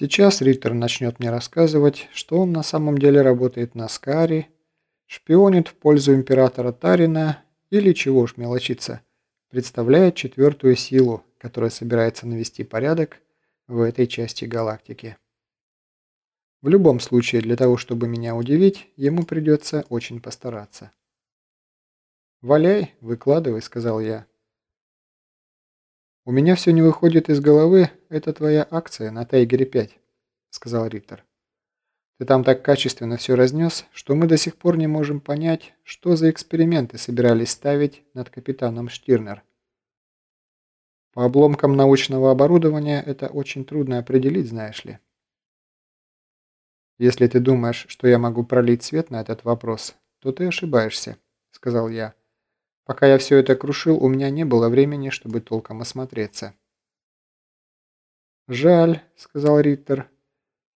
Сейчас Риттер начнет мне рассказывать, что он на самом деле работает на Скари, шпионит в пользу императора Тарина или, чего уж мелочиться, представляет четвертую силу, которая собирается навести порядок в этой части галактики. В любом случае, для того, чтобы меня удивить, ему придется очень постараться. «Валяй, выкладывай», — сказал я. «У меня все не выходит из головы, это твоя акция на Тайгере-5», — сказал Риттер. «Ты там так качественно все разнес, что мы до сих пор не можем понять, что за эксперименты собирались ставить над капитаном Штирнер. По обломкам научного оборудования это очень трудно определить, знаешь ли». «Если ты думаешь, что я могу пролить свет на этот вопрос, то ты ошибаешься», — сказал я. Пока я все это крушил, у меня не было времени, чтобы толком осмотреться. «Жаль», — сказал Риттер.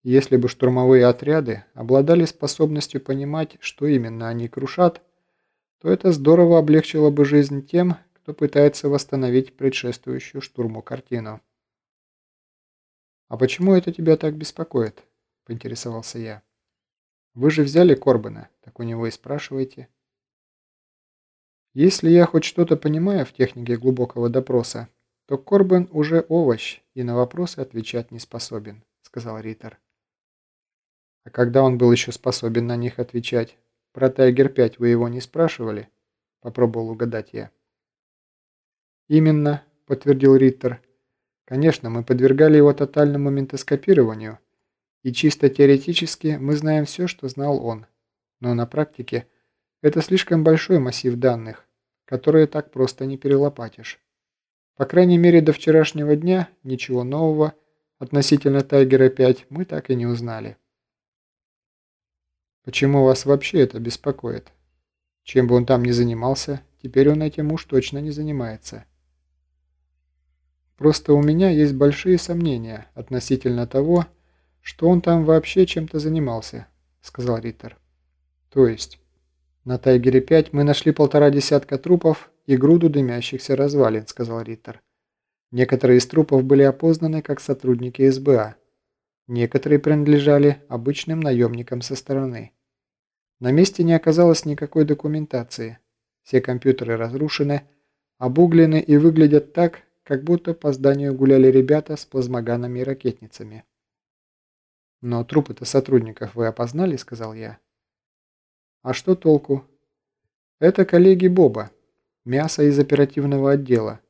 «Если бы штурмовые отряды обладали способностью понимать, что именно они крушат, то это здорово облегчило бы жизнь тем, кто пытается восстановить предшествующую штурму картину». «А почему это тебя так беспокоит?» – поинтересовался я. «Вы же взяли Корбана, так у него и спрашиваете». Если я хоть что-то понимаю в технике глубокого допроса, то Корбен уже овощ и на вопросы отвечать не способен, сказал Риттер. А когда он был еще способен на них отвечать? Про Тайгер-5 вы его не спрашивали? Попробовал угадать я. Именно, подтвердил Риттер. Конечно, мы подвергали его тотальному ментоскопированию, и чисто теоретически мы знаем все, что знал он. Но на практике это слишком большой массив данных, которые так просто не перелопатишь. По крайней мере, до вчерашнего дня ничего нового относительно Тайгера-5 мы так и не узнали. Почему вас вообще это беспокоит? Чем бы он там ни занимался, теперь он этим уж точно не занимается. Просто у меня есть большие сомнения относительно того, что он там вообще чем-то занимался, сказал Риттер. То есть... «На Тайгере-5 мы нашли полтора десятка трупов и груду дымящихся развалин», — сказал Риттер. «Некоторые из трупов были опознаны как сотрудники СБА. Некоторые принадлежали обычным наемникам со стороны. На месте не оказалось никакой документации. Все компьютеры разрушены, обуглены и выглядят так, как будто по зданию гуляли ребята с плазмоганами и ракетницами». «Но трупы-то сотрудников вы опознали?» — сказал я. А что толку? Это коллеги Боба, мясо из оперативного отдела.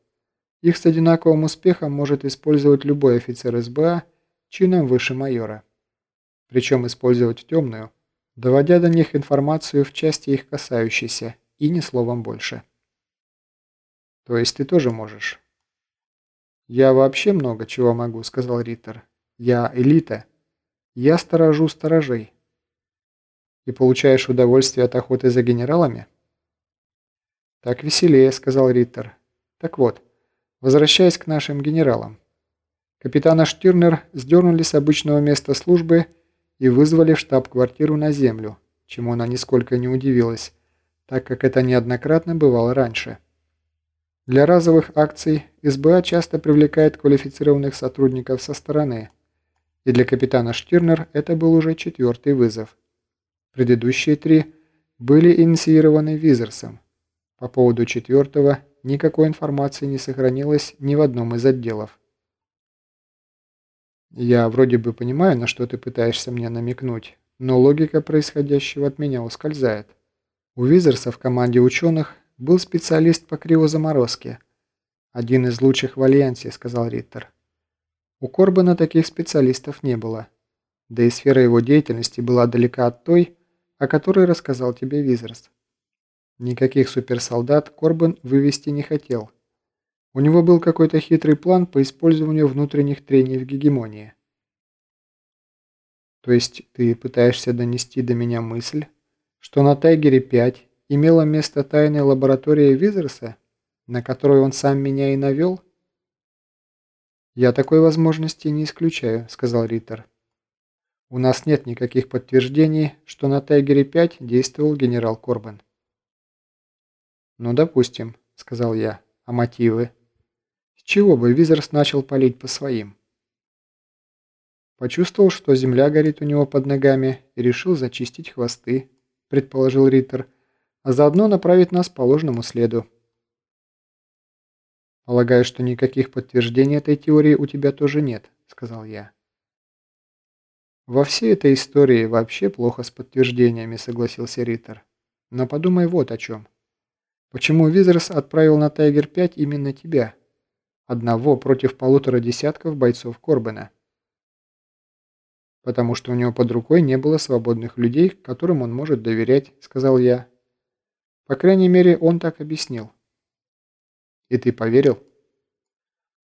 Их с одинаковым успехом может использовать любой офицер СБА чином выше майора. Причем использовать темную, доводя до них информацию в части их касающейся, и ни словом больше. То есть ты тоже можешь? Я вообще много чего могу, сказал Риттер. Я элита. Я сторожу сторожей и получаешь удовольствие от охоты за генералами?» «Так веселее», — сказал Риттер. «Так вот, возвращаясь к нашим генералам. Капитана Штирнер сдернули с обычного места службы и вызвали в штаб-квартиру на землю, чему она нисколько не удивилась, так как это неоднократно бывало раньше. Для разовых акций СБА часто привлекает квалифицированных сотрудников со стороны, и для капитана Штирнер это был уже четвертый вызов. Предыдущие три были инициированы Визерсом. По поводу четвертого никакой информации не сохранилось ни в одном из отделов. Я вроде бы понимаю, на что ты пытаешься мне намекнуть, но логика происходящего от меня ускользает. У Визерса в команде ученых был специалист по кривозаморозке. Один из лучших в Альянсе, сказал Риттер. У Корбана таких специалистов не было. Да и сфера его деятельности была далека от той, о которой рассказал тебе Визерс. Никаких суперсолдат Корбан вывести не хотел. У него был какой-то хитрый план по использованию внутренних трений в гегемонии. То есть ты пытаешься донести до меня мысль, что на Тайгере-5 имела место тайная лаборатория Визерса, на которую он сам меня и навел? «Я такой возможности не исключаю», — сказал Риттер. У нас нет никаких подтверждений, что на Тайгере-5 действовал генерал Корбан. «Ну, допустим», — сказал я. «А мотивы?» «С чего бы Визерс начал палить по своим?» Почувствовал, что земля горит у него под ногами и решил зачистить хвосты, предположил Риттер, а заодно направить нас по ложному следу. «Полагаю, что никаких подтверждений этой теории у тебя тоже нет», — сказал я. «Во всей этой истории вообще плохо с подтверждениями», — согласился Риттер. «Но подумай вот о чем. Почему Визерс отправил на Тайгер-5 именно тебя? Одного против полутора десятков бойцов Корбена. «Потому что у него под рукой не было свободных людей, которым он может доверять», — сказал я. «По крайней мере, он так объяснил». «И ты поверил?»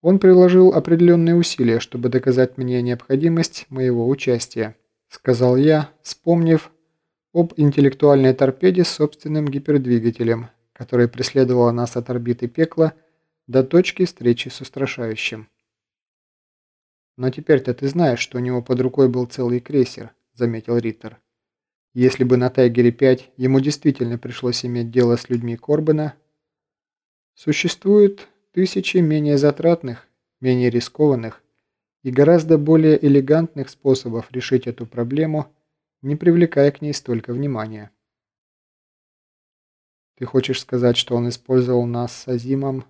Он приложил определенные усилия, чтобы доказать мне необходимость моего участия, сказал я, вспомнив об интеллектуальной торпеде с собственным гипердвигателем, которая преследовала нас от орбиты пекла до точки встречи с устрашающим. «Но теперь-то ты знаешь, что у него под рукой был целый крейсер», — заметил Риттер. «Если бы на Тайгере-5 ему действительно пришлось иметь дело с людьми Корбена, существует тысячи менее затратных, менее рискованных и гораздо более элегантных способов решить эту проблему, не привлекая к ней столько внимания. Ты хочешь сказать, что он использовал нас с Азимом,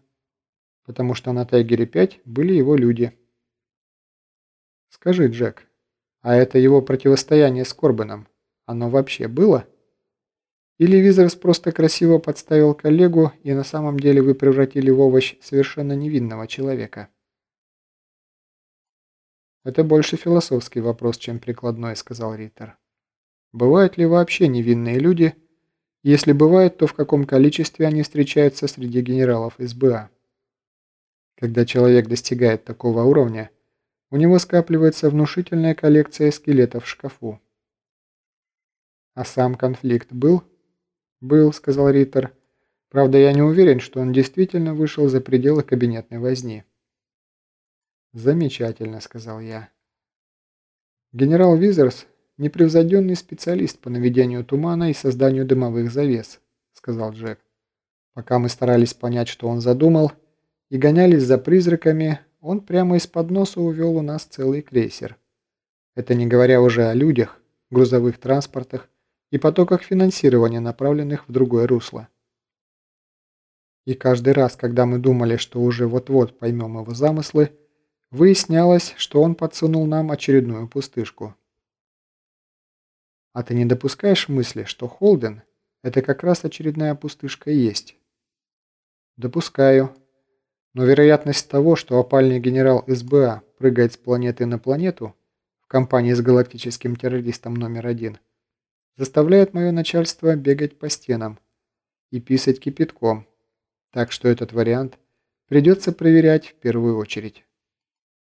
потому что на Тайгере-5 были его люди? Скажи, Джек, а это его противостояние с Корбаном, оно вообще было? Или Визерс просто красиво подставил коллегу, и на самом деле вы превратили в овощ совершенно невинного человека? «Это больше философский вопрос, чем прикладной», — сказал Риттер. «Бывают ли вообще невинные люди, — если бывает, то в каком количестве они встречаются среди генералов СБА. Когда человек достигает такого уровня, у него скапливается внушительная коллекция скелетов в шкафу. «А сам конфликт был?» «Был», — сказал Риттер. «Правда, я не уверен, что он действительно вышел за пределы кабинетной возни». «Замечательно», — сказал я. Генерал Визерс непревзойденный специалист по наведению тумана и созданию дымовых завес», — сказал Джек. Пока мы старались понять, что он задумал, и гонялись за призраками, он прямо из-под носа увел у нас целый крейсер. Это не говоря уже о людях, грузовых транспортах и потоках финансирования, направленных в другое русло. И каждый раз, когда мы думали, что уже вот-вот поймем его замыслы, выяснялось, что он подсунул нам очередную пустышку. А ты не допускаешь мысли, что Холден – это как раз очередная пустышка и есть? Допускаю. Но вероятность того, что опальный генерал СБА прыгает с планеты на планету в компании с галактическим террористом номер один, заставляет мое начальство бегать по стенам и писать кипятком. Так что этот вариант придется проверять в первую очередь.